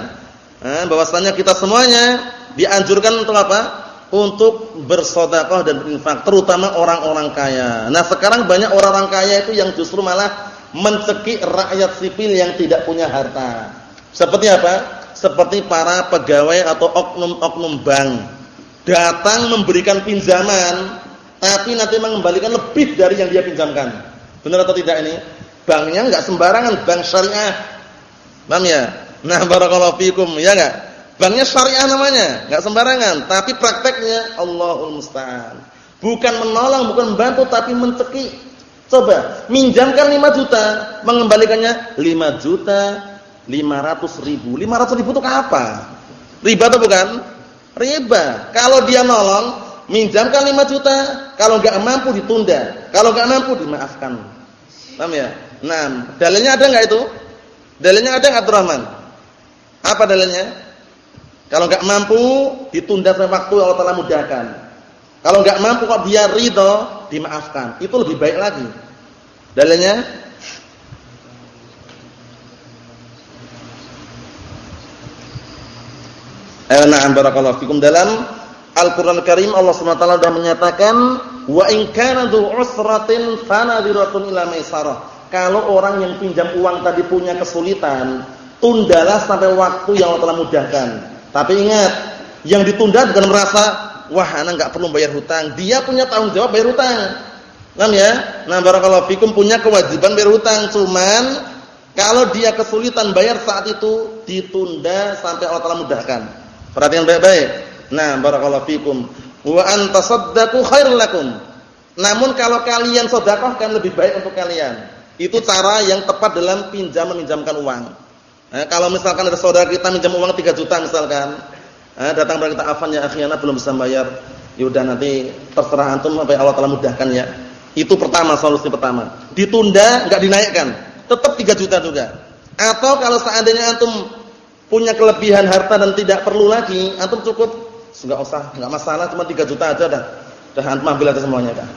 Speaker 1: Eh, bahwasanya kita semuanya dianjurkan untuk apa? Untuk bersedekah dan berinfak, terutama orang-orang kaya. Nah, sekarang banyak orang-orang kaya itu yang justru malah mencekik rakyat sipil yang tidak punya harta. Seperti apa? Seperti para pegawai atau oknum-oknum bank datang memberikan pinjaman tapi nanti mengembalikan lebih dari yang dia pinjamkan. Benar atau tidak ini? Banknya enggak sembarangan, bank syariah. Paham ya? Nah, barakallahu fikum, ya enggak? Banknya syariah namanya, enggak sembarangan, tapi prakteknya Allahul musta'an. Bukan menolong, bukan membantu tapi mencekik. Coba, minjamkan 5 juta, mengembalikannya 5 juta 500 ribu. 500 ribu itu apa? Riba atau bukan? Riba. Kalau dia nolong, minjamkan 5 juta, kalau enggak mampu ditunda, kalau enggak mampu dimaafkan. Paham ya? Nah, dalilnya ada enggak itu? Dalilnya ada enggak Abdurrahman? Apa dalilnya? Kalau enggak mampu ditunda sampai waktu Allah Taala mudahkan. Kalau enggak mampu kok dia ridho, dimaafkan. Itu lebih baik lagi. Dalilnya? Na'am barakallahu fikum dalam Al-Qur'an Al Karim Allah Subhanahu wa taala sudah menyatakan wa in kana dzu usratin fanadhiratun ila maisarah kalau orang yang pinjam uang tadi punya kesulitan, tundalah sampai waktu yang Allah telah mudahkan. Tapi ingat, yang ditunda bukan merasa, wah anak nggak perlu bayar hutang. Dia punya tanggung jawab bayar hutang. Paham ya? Nah, barakallahu fikum punya kewajiban bayar hutang, cuman kalau dia kesulitan bayar saat itu ditunda sampai Allah telah mudahkan. Perhatian baik-baik. Nah, barakallahu fikum. Wa antasaddaqu khairul lakum. Namun kalau kalian sedekahkan lebih baik untuk kalian. Itu cara yang tepat dalam pinjam meminjamkan uang. Eh, kalau misalkan ada saudara kita minjam uang 3 juta misalkan, eh, datang kepada kita afan ya akhiana belum bisa bayar. Yaudah nanti terserah antum sampai Allah telah mudahkan ya. Itu pertama solusi pertama. Ditunda enggak dinaikkan, tetap 3 juta juga. Atau kalau seandainya antum punya kelebihan harta dan tidak perlu lagi, antum cukup enggak usah, enggak masalah cuma 3 juta aja dah. Dah antum ambil aja semuanya dah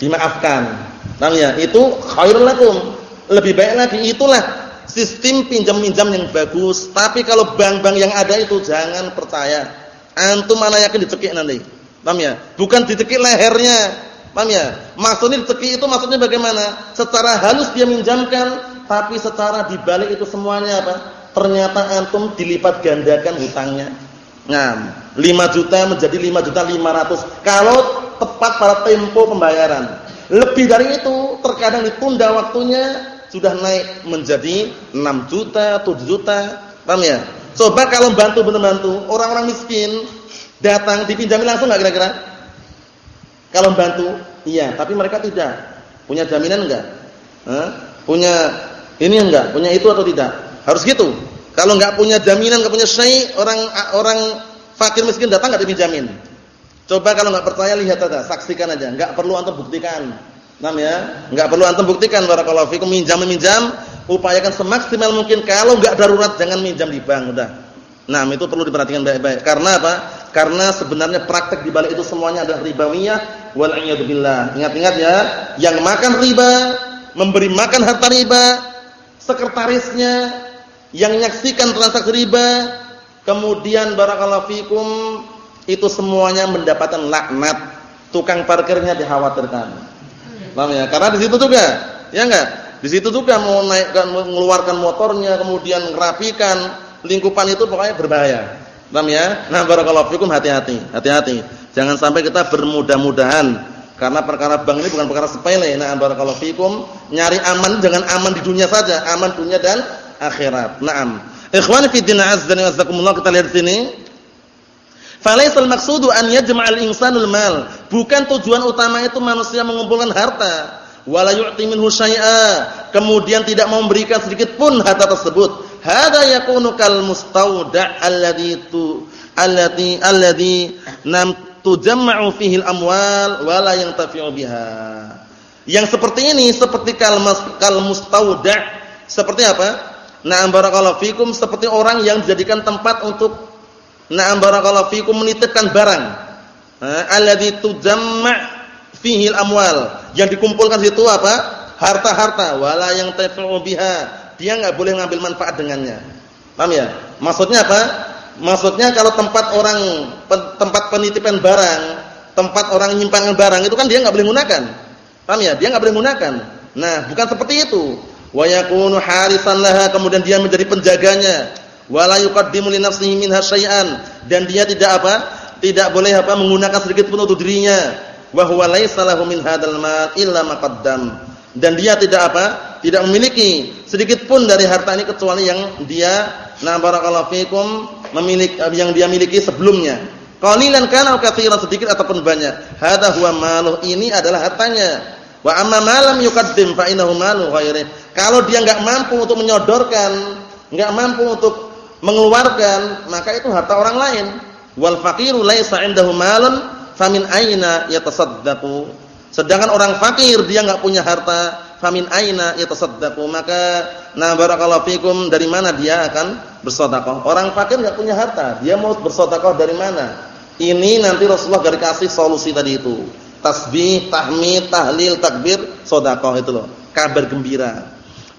Speaker 1: dimaafkan. Namanya itu khairul lakum. Lebih baik lagi itulah sistem pinjam-minjam yang bagus. Tapi kalau bank-bank yang ada itu jangan percaya. Antum mana yakin dicekik nanti. Paham ya? Bukan ditekik lehernya. Paham ya? Maksudnya ditekik itu maksudnya bagaimana? Secara halus dia minjamkan, tapi secara dibalik itu semuanya apa? Ternyata antum dilipat gandakan hutangnya. Nah, 5 juta menjadi 5 juta 500 kalau tepat pada tempo pembayaran. Lebih dari itu, terkadang ditunda waktunya sudah naik menjadi 6 juta, 7 juta. Paham ya? Coba kalau bantu benar-bantu orang-orang miskin datang dipinjami langsung enggak kira-kira? Kalau bantu, iya, tapi mereka tidak. Punya jaminan enggak? Hah? Punya ini enggak? Punya itu atau tidak? Harus gitu. Kalau enggak punya jaminan, enggak punya syai, orang orang fakir miskin datang enggak dipinjamin. Coba kalau enggak percaya lihat aja, saksikan aja, enggak perlu antum buktikan. Paham ya? Enggak perlu antum buktikan barakallahu fikum minjam minjam, upayakan semaksimal mungkin. Kalau enggak darurat jangan minjam di bank udah. Nah, itu perlu diperhatikan baik-baik. Karena apa? Karena sebenarnya praktek di balik itu semuanya adalah ribawiyah wal billah. Ingat-ingat ya, yang makan riba, memberi makan harta riba, sekretarisnya yang menyaksikan transaksi riba, kemudian barakallahu fikum itu semuanya mendapatkan laknat. Tukang parkirnya dikhawatirkan. Paham ya? Karena di situ juga, ya enggak? Di situ juga mau naikkan mengeluarkan motornya, kemudian merapikan lingkupan itu pokoknya berbahaya. Paham ya? Nah, barakallahu fikum hati-hati, hati-hati. Jangan sampai kita bermudah-mudahan karena perkara bank ini bukan perkara sepele. Nah, barakallahu fikum, nyari aman jangan aman di dunia saja, aman dunia dan akhirat. Naam. Ikhwani fi din azza wa jazakumullah kita lihat sini. Falaisal maqsudu an yajma'al insanul mal. Bukan tujuan utama itu manusia mengumpulkan harta. Wala yu'ti minhu syai'a. Kemudian tidak memberikan sedikit pun harta tersebut Hada yakunu kal mustauda' alladhi tu alladhi alladhi nam tujamma'u fihi al-amwal wa la yantafi'u biha. Yang seperti ini seperti kal kal mustauda' seperti apa? Na'am barakallahu fikum seperti orang yang dijadikan tempat untuk na'am barakallahu fikum menitipkan barang. Alladhi tujamma' fihi al-amwal. Yang dikumpulkan situ apa? Harta-harta wala yang tafi'u biha dia nggak boleh ngambil manfaat dengannya. Paham ya? Maksudnya apa? Maksudnya kalau tempat orang tempat penitipan barang, tempat orang nyimpangan barang itu kan dia nggak boleh gunakan. Paham ya? Dia nggak boleh gunakan. Nah, bukan seperti itu. Wa yakunu harisan laha kemudian dia menjadi penjaganya. Wala yuqaddimu li nafsihi minha syai'an dan dia tidak apa? Tidak boleh apa menggunakan sedikit pun untuk dirinya. Wa huwa laisa lahu min hadzal mal illa ma qaddam. Dan dia tidak apa? tidak memiliki sedikit pun dari harta ini kecuali yang dia na barakallahu fikum memiliki yang dia miliki sebelumnya. Qalilan kana katsiran sedikit ataupun banyak. Hadza huwa maluh ini adalah hartanya. Wa amma malam yuqaddim fa innahu malu ghairi. Kalau dia enggak mampu untuk menyodorkan, enggak mampu untuk mengeluarkan, maka itu harta orang lain. Wal faqiru laisa indahu malun famin aina yatasaddaqu. Sedangkan orang fakir dia enggak punya harta, famin aina yatasaddaqu maka nah barakallahu fikum dari mana dia akan bersedekah orang fakir enggak punya harta dia mau bersedekah dari mana ini nanti Rasulullah garis kasih solusi tadi itu tasbih tahmid tahlil takbir sedekah itu loh kabar gembira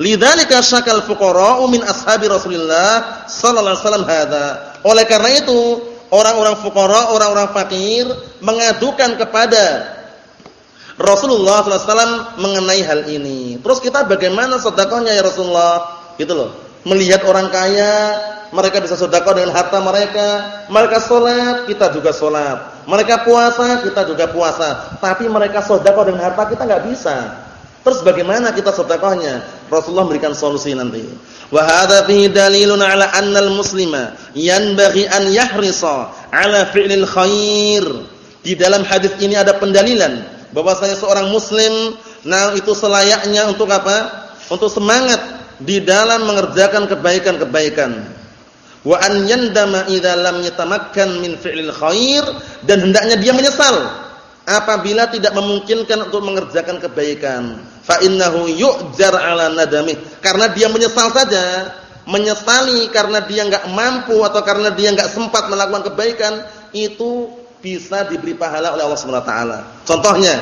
Speaker 1: lidzalika syakal fuqara'u min ashabi Rasulullah sallallahu alaihi wasallam hadza oleh karena itu orang-orang fuqara orang-orang fakir mengadukan kepada Rasulullah SAW mengenai hal ini. Terus kita bagaimana sedekahnya ya Rasulullah? Gitu loh. Melihat orang kaya, mereka bisa sedekah dengan harta mereka. Mereka sholat, kita juga sholat. Mereka puasa, kita juga puasa. Tapi mereka sedekah dengan harta kita nggak bisa. Terus bagaimana kita sedekahnya? Rasulullah memberikan solusi nanti. Wa hadza fihi dalilun ala anna al-muslima yanbaghi an yahrisa ala fi'lil khair. Di dalam hadis ini ada pendalilan bahwasanya seorang muslim nah itu selayaknya untuk apa? Untuk semangat di dalam mengerjakan kebaikan-kebaikan. Wa an yandama idza lam yatamakkan min fi'lil khair dan hendaknya dia menyesal apabila tidak memungkinkan untuk mengerjakan kebaikan. Fa innahu yu'jar 'ala nadamih. Karena dia menyesal saja, menyesali karena dia enggak mampu atau karena dia enggak sempat melakukan kebaikan, itu bisa diberi pahala oleh Allah Subhanahu wa taala. Contohnya,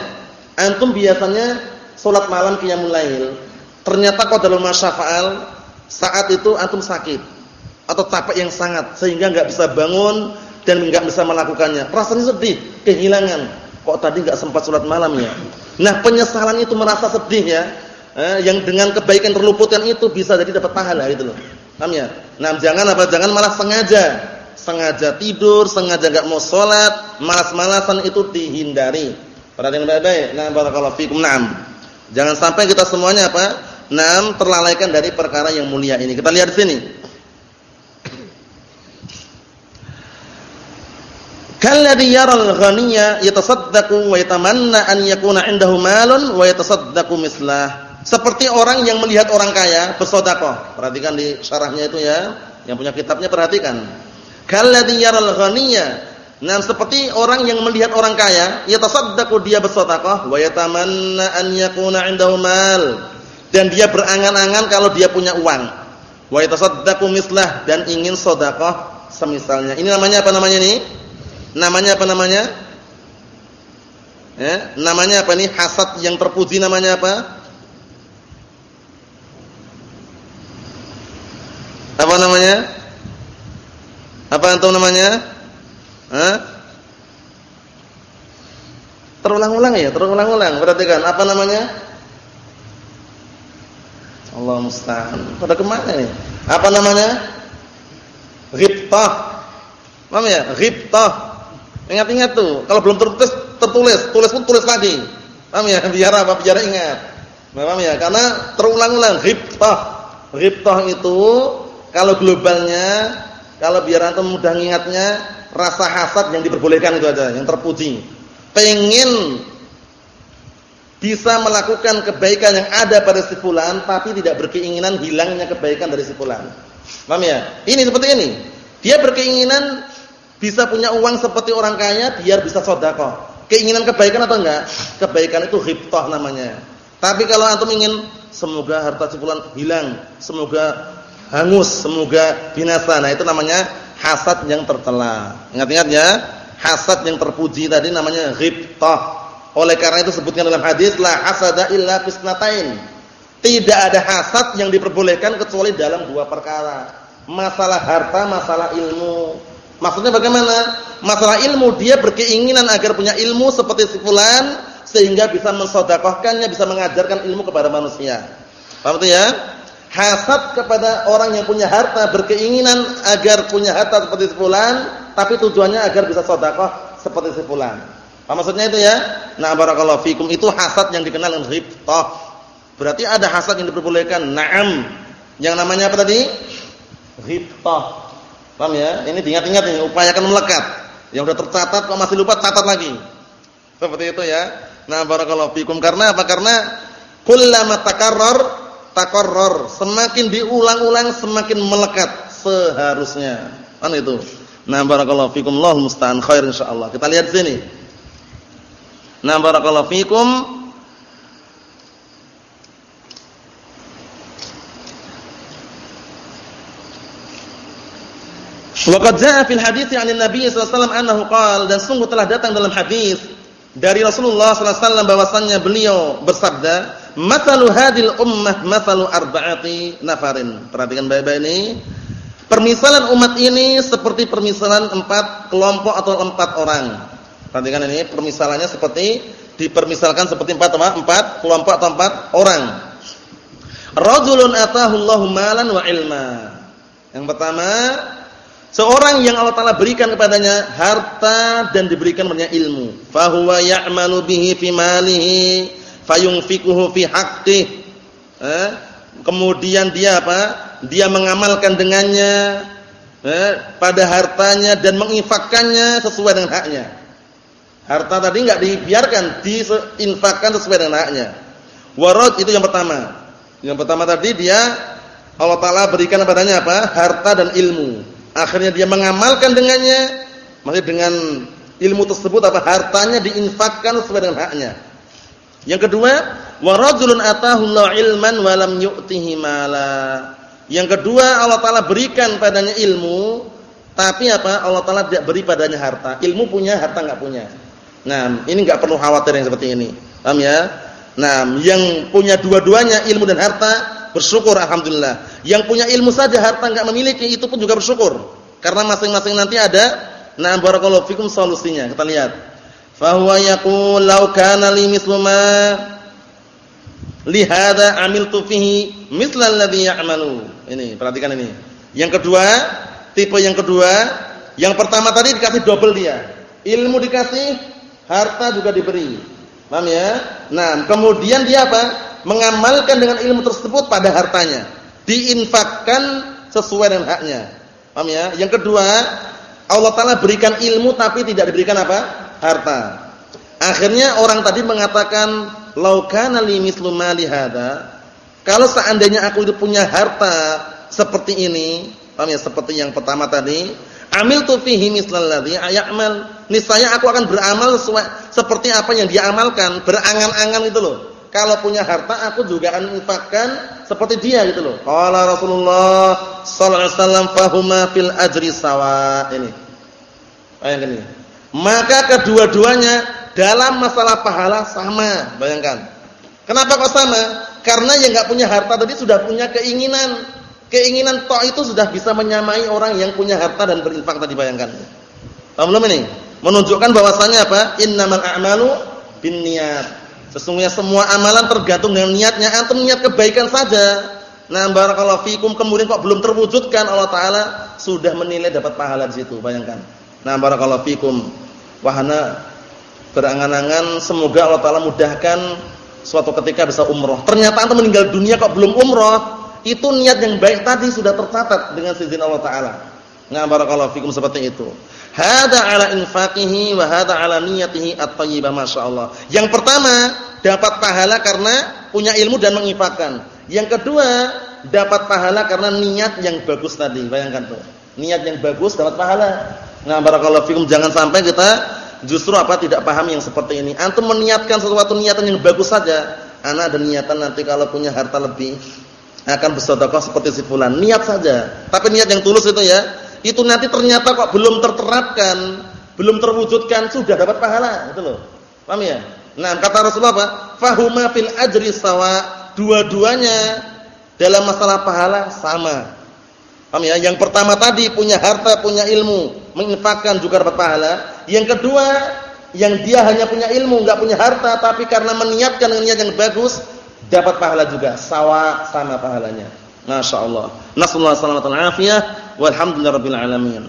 Speaker 1: antum biasanya salat malam qiyamul lail, ternyata qadarul masyafa'al saat itu antum sakit atau capek yang sangat sehingga enggak bisa bangun dan enggak bisa melakukannya. Rasanya sedih, kehilangan. Kok tadi enggak sempat salat malam ya? Nah, penyesalan itu merasa sedih ya. Eh, yang dengan kebaikan terluputkan itu bisa jadi dapat pahala itu loh. Paham ya? Nah, jangan apa? Jangan malah sengaja. Sengaja tidur, sengaja enggak mau salat, malas-malasan itu dihindari. Perhatikan baik-baik. Nah, barakallahu fikum. Naam. Jangan sampai kita semuanya apa? Naam, terlalaikan dari perkara yang mulia ini. Kita lihat di sini. Kalladhi yaral ghaniya yatasaddaqu wa yatamanna an yakuna 'indahu malun wa yatasaddaqu mislah. Seperti orang yang melihat orang kaya bersedekah. Perhatikan di syarahnya itu ya. Yang punya kitabnya perhatikan. Kalladhi yaral ghaniya. Nah, seperti orang yang melihat orang kaya, yatasaddaqu dia bersedekah wa yatamanna an yakuna 'indahu mal. Dan dia berangan-angan kalau dia punya uang. Wa yatasaddaqu mislah dan ingin sedekah semisalnya. Ini namanya apa namanya ini? Namanya apa namanya? Ya, namanya apa nih? Hasad yang terpuji namanya apa? Apa namanya? Apa antum namanya? Hah? Terulang-ulang ya, terulang-ulang. Perhatikan, apa namanya? Allah musta'an. Pada ke mana nih? Apa namanya? Ghibtah. Paham ya? Ghibtah. Ingat-ingat tuh, kalau belum tertulis, tertulis, tulis pun tulis lagi. Paham ya? Biar apa? Biar ingat. Paham ya? Karena terulang-ulang ghibtah. Ghibtah itu kalau globalnya, kalau biar antum mudah ingatnya, rasa hasad yang diperbolehkan itu aja, yang terpuji. Pengen bisa melakukan kebaikan yang ada pada si fulan tapi tidak berkeinginan hilangnya kebaikan dari si fulan. Paham ya? Ini seperti ini. Dia berkeinginan bisa punya uang seperti orang kaya biar bisa sedekah. Keinginan kebaikan atau enggak? Kebaikan itu ghibtah namanya. Tapi kalau antum ingin semoga harta cipulan hilang, semoga hangus, semoga binasa. Nah, itu namanya hasad yang tercela. Ingat-ingat ya, hasad yang terpuji tadi namanya ghibtah. Oleh karena itu sebutkan dalam hadis la hasada illa fisnatain. Tidak ada hasad yang diperbolehkan kecuali dalam dua perkara. Masalah harta, masalah ilmu. Maksudnya bagaimana? Masalah ilmu dia berkeinginan agar punya ilmu seperti si fulan sehingga bisa mensedekahkannya, bisa mengajarkan ilmu kepada manusia. Paham itu ya? Hasad kepada orang yang punya harta berkeinginan agar punya harta seperti si fulan, tapi tujuannya agar bisa sedekah seperti si fulan. Apa maksudnya itu ya? Nah, barakallahu fikum itu hasad yang dikenal dengan ghibtah. Berarti ada hasad yang diperbolehkan. Naam. Yang namanya apa tadi? Ghibtah. Paham ya? Ini diingat-ingat ini, upayakan melekat. Yang sudah tercatat kok masih lupa, catat lagi. Seperti itu ya. Nah, barakallahu fikum karena apa? Karena kullama takarrar takarrar, semakin diulang-ulang semakin melekat seharusnya. Kan itu. Nah, barakallahu fikum, Allahul musta'an khair insyaallah. Kita lihat sini. Nah, barakallahu fikum Waqad jaa fil hadits 'an Nabi sallallahu alaihi wasallam dan sungguh telah datang dalam hadis dari Rasulullah sallallahu alaihi wasallam bahwasannya beliau bersabda, "Mathalu hadil ummah mathalu arba'ati nafarin." Perhatikan baik-baik ini. Permisalan umat ini seperti permisalan empat kelompok atau empat orang. Perhatikan ini, permisalannya seperti dipermisalkan seperti empat apa? Empat kelompok atau empat orang. Rajulun atahu Allahu malan wa ilma. Yang pertama, Seorang yang Allah Taala berikan kepadanya harta dan diberikan kepadanya ilmu, fahuwa ya'malu bihi fi malihi fayunfikuhu fi haqqihi. Eh? Kemudian dia apa? Dia mengamalkan dengannya eh, pada hartanya dan menginfakkannya sesuai dengan haknya. Harta tadi enggak dibiarkan, diinfakkan sesuai dengan haknya. Warad itu yang pertama. Yang pertama tadi dia Allah Taala berikan kepadanya apa? Harta dan ilmu akhirnya dia mengamalkan dengannya, maksudnya dengan ilmu tersebut apa hartanya diinfakkan sesuai dengan haknya. Yang kedua, wa rajulun atahu ilman wa yu'tihi mala. Yang kedua, Allah taala berikan padanya ilmu, tapi apa? Allah taala tidak beri padanya harta. Ilmu punya, harta enggak punya. Nah, ini enggak perlu khawatir yang seperti ini. Paham ya? Nah, yang punya dua-duanya ilmu dan harta bersyukur alhamdulillah. Yang punya ilmu saja harta enggak memiliki itu pun juga bersyukur. Karena masing-masing nanti ada Nah, barakallahu fikum solusinya. Kita lihat. Fa huwa yaqul law kana li mithlu ma li hadza amiltu fihi mithla alladhi ya'malu. Ini, perhatikan ini. Yang kedua, tipe yang kedua, yang pertama tadi dikasih double dia. Ilmu dikasih, harta juga diberi. Paham ya? Nah, kemudian dia apa? Mengamalkan dengan ilmu tersebut pada hartanya. Diinfakkan sesuai dengan haknya. Paham ya? Yang kedua, Allah Ta'ala berikan ilmu tapi tidak diberikan apa? Harta. Akhirnya orang tadi mengatakan, Laukana li mislu mali. Kalau seandainya aku itu punya harta seperti ini, paham ya? Seperti yang pertama tadi, amil tu fihi mislalladzi ya'mal. Niscaya aku akan beramal sesuai seperti apa yang dia amalkan, berangan-angan itu loh. Kalau punya harta aku juga akan infakkan seperti dia gitu loh. Qala Rasulullah sallallahu alaihi wasallam fahuma fil ajri sawa. Ini. Bayangkan ini. Maka kedua-duanya dalam masalah pahala sama, bayangkan. Kenapa kok sama? Karena yang enggak punya harta tadi sudah punya keinginan. Keinginan tok itu sudah bisa menyamai orang yang punya harta dan berinfak tadi bayangkan. Paham belum ini? Menunjukkan bahwasannya apa? Innamal a'malu binniyat Sesungguhnya semua amalan tergantung dengan niatnya. Antum niat kebaikan saja. Nah, barakallahu fikum kemudian kok belum terwujudkan Allah taala sudah menilai dapat pahala di situ, bayangkan. Nah, barakallahu fikum. Wahana berangan-angan semoga Allah taala mudahkan suatu ketika bisa umroh. Ternyata antum meninggal dunia kok belum umroh, itu niat yang baik tadi sudah tercatat dengan izin Allah taala. Nah, barakallahu fikum seperti itu. Hada ala infaqihi wa hada ala niyatihi at-thayyibah masyaallah. Yang pertama, dapat pahala karena punya ilmu dan menginfakkan. Yang kedua, dapat pahala karena niat yang bagus tadi. Bayangkan tuh. Niat yang bagus dapat pahala. Nah, barakallahu fikum jangan sampai kita justru apa tidak paham yang seperti ini. Antum meniatkan sesuatu niatan yang bagus saja. Anak ada niatan nanti kalau punya harta lebih akan bersedekah seperti si fulan. Niat saja. Tapi niat yang tulus itu ya itu nanti ternyata kok belum terterapkan, belum terwujudkan sudah dapat pahala, itu loh. Paham ya? Nah, kata Rasulullah apa? Fahuma fil ajri sawa. Dua-duanya dalam masalah pahala sama. Paham ya? Yang pertama tadi punya harta, punya ilmu, menginfakkan juga dapat pahala. Yang kedua, yang dia hanya punya ilmu, enggak punya harta, tapi karena meniatkan dengan niat yang bagus, dapat pahala juga. Sawa sama pahalanya. Masya Allah. Nasallahu alaihi wasallam walhamdulillahirabbil alamin.